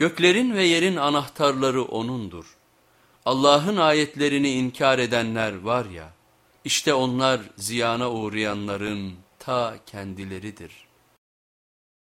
Göklerin ve yerin anahtarları O'nundur. Allah'ın ayetlerini inkar edenler var ya, işte onlar ziyana uğrayanların ta kendileridir.''